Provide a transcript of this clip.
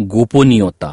गोपनीयता।